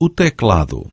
o teclado.